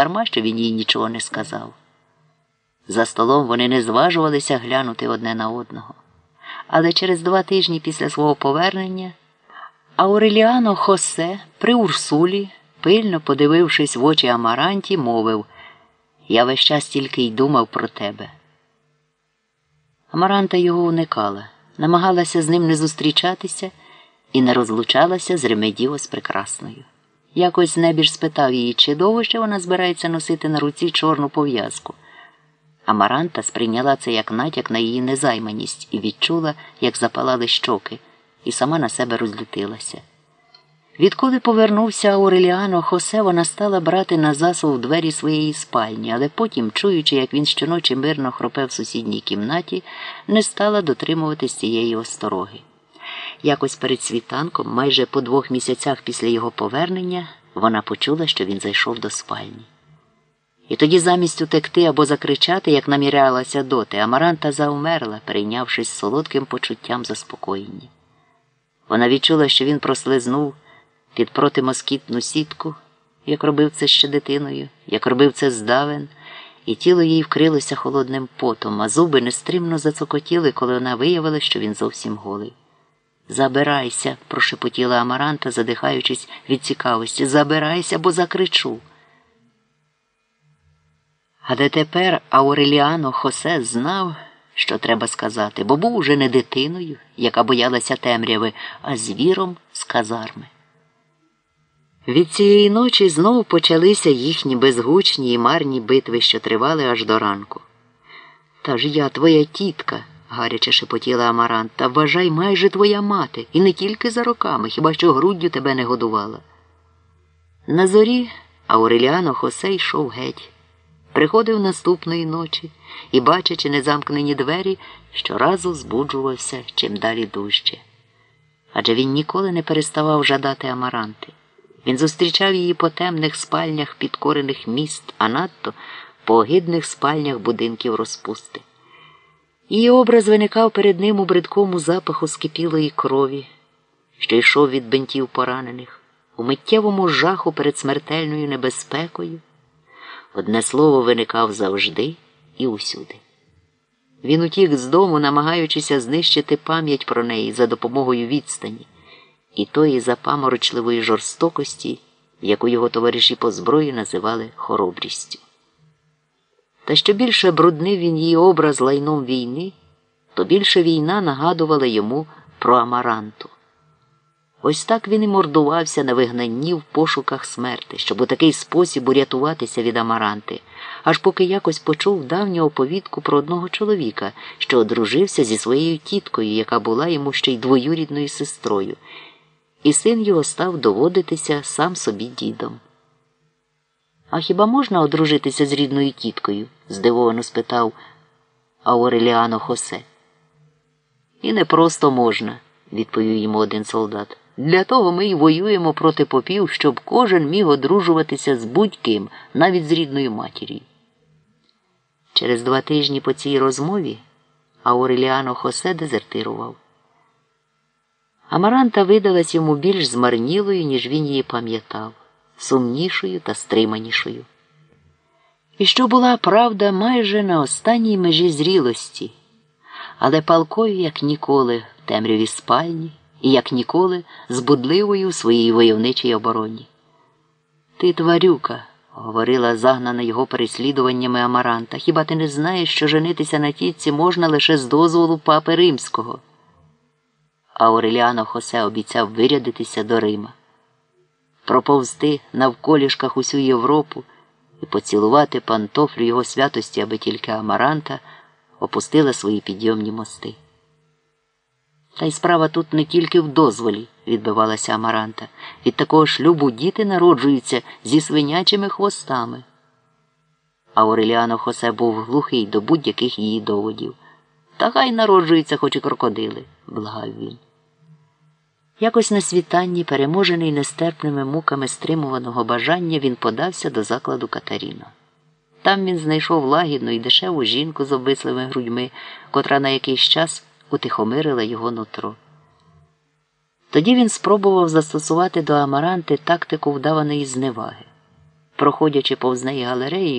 дарма, що він їй нічого не сказав. За столом вони не зважувалися глянути одне на одного. Але через два тижні після свого повернення Ауреліано Хосе при Урсулі, пильно подивившись в очі Амаранті, мовив Я весь час тільки й думав про тебе. Амаранта його уникала, намагалася з ним не зустрічатися і не розлучалася з Ремедіо з прекрасною. Якось небіж спитав її, чи довго ще вона збирається носити на руці чорну пов'язку. Амаранта сприйняла це як натяк на її незайманість і відчула, як запалали щоки, і сама на себе розлютилася. Відколи повернувся Ауреліано Хосе, вона стала брати на засув двері своєї спальні, але потім, чуючи, як він щоночі мирно хропе в сусідній кімнаті, не стала дотримуватись цієї остороги. Якось перед світанком, майже по двох місяцях після його повернення, вона почула, що він зайшов до спальні. І тоді замість утекти або закричати, як намірялася доти, Амаранта заумерла, перейнявшись солодким почуттям заспокоєння. Вона відчула, що він прослизнув під протимоскітну сітку, як робив це ще дитиною, як робив це здавен, і тіло їй вкрилося холодним потом, а зуби нестримно зацокотіли, коли вона виявила, що він зовсім голий. Забирайся, прошепотіла Амаранта, задихаючись від цікавості. Забирайся, бо закричу. А де тепер Ауреліано Хосе знав, що треба сказати, бо був уже не дитиною, яка боялася темряви, а звіром з казарми. Від цієї ночі знову почалися їхні безгучні і марні битви, що тривали аж до ранку. Та ж я твоя тітка, гаряче шепотіла Амарант, та вважай майже твоя мати, і не тільки за роками, хіба що груддю тебе не годувала. На зорі Ауреліано Хосе йшов геть. Приходив наступної ночі і, бачачи незамкнені двері, щоразу збуджувався чим далі дужче. Адже він ніколи не переставав жадати Амаранти. Він зустрічав її по темних спальнях підкорених міст, а надто по огидних спальнях будинків розпусти. Її образ виникав перед ним у бридкому запаху скипілої крові, що йшов від бентів поранених, у миттєвому жаху перед смертельною небезпекою. Одне слово виникав завжди і усюди. Він утік з дому, намагаючися знищити пам'ять про неї за допомогою відстані і тої запаморочливої жорстокості, яку його товариші по зброї називали хоробрістю. Та що більше бруднив він її образ лайном війни, то більше війна нагадувала йому про Амаранту. Ось так він і мордувався на вигнанні в пошуках смерти, щоб у такий спосіб урятуватися від Амаранти, аж поки якось почув давню оповідку про одного чоловіка, що одружився зі своєю тіткою, яка була йому ще й двоюрідною сестрою, і син його став доводитися сам собі дідом. А хіба можна одружитися з рідною тіткою? здивовано спитав Ауреліано Хосе. І не просто можна, відповів йому один солдат. Для того ми й воюємо проти попів, щоб кожен міг одружуватися з будь-ким, навіть з рідною матір'ю. Через два тижні по цій розмові Ауреліано Хосе дезертирував. Амаранта видалась йому більш змарнілою, ніж він її пам'ятав, сумнішою та стриманішою. І що була правда майже на останній межі зрілості, але палкою, як ніколи, в темряві спальні і, як ніколи, збудливою у своїй войовничій обороні. Ти, тварюка, говорила загнана його переслідуваннями Амаранта, хіба ти не знаєш, що женитися на тітці можна лише з дозволу папи римського? Ауреліано Хосе обіцяв вирядитися до Рима, проповзти навколішках усю Європу і поцілувати пантофлю його святості, аби тільки Амаранта опустила свої підйомні мости. Та й справа тут не тільки в дозволі, відбивалася Амаранта. Від такого шлюбу діти народжуються зі свинячими хвостами. Ауреліано Хосе був глухий до будь-яких її доводів. Та хай народжуються хоч і крокодили, благав він. Якось на світанні, переможений нестерпними муками стримуваного бажання, він подався до закладу Катаріно. Там він знайшов лагідну і дешеву жінку з обвислими грудьми, котра на якийсь час утихомирила його нутро. Тоді він спробував застосувати до Амаранти тактику вдаваної зневаги. проходячи повз неї галереєю,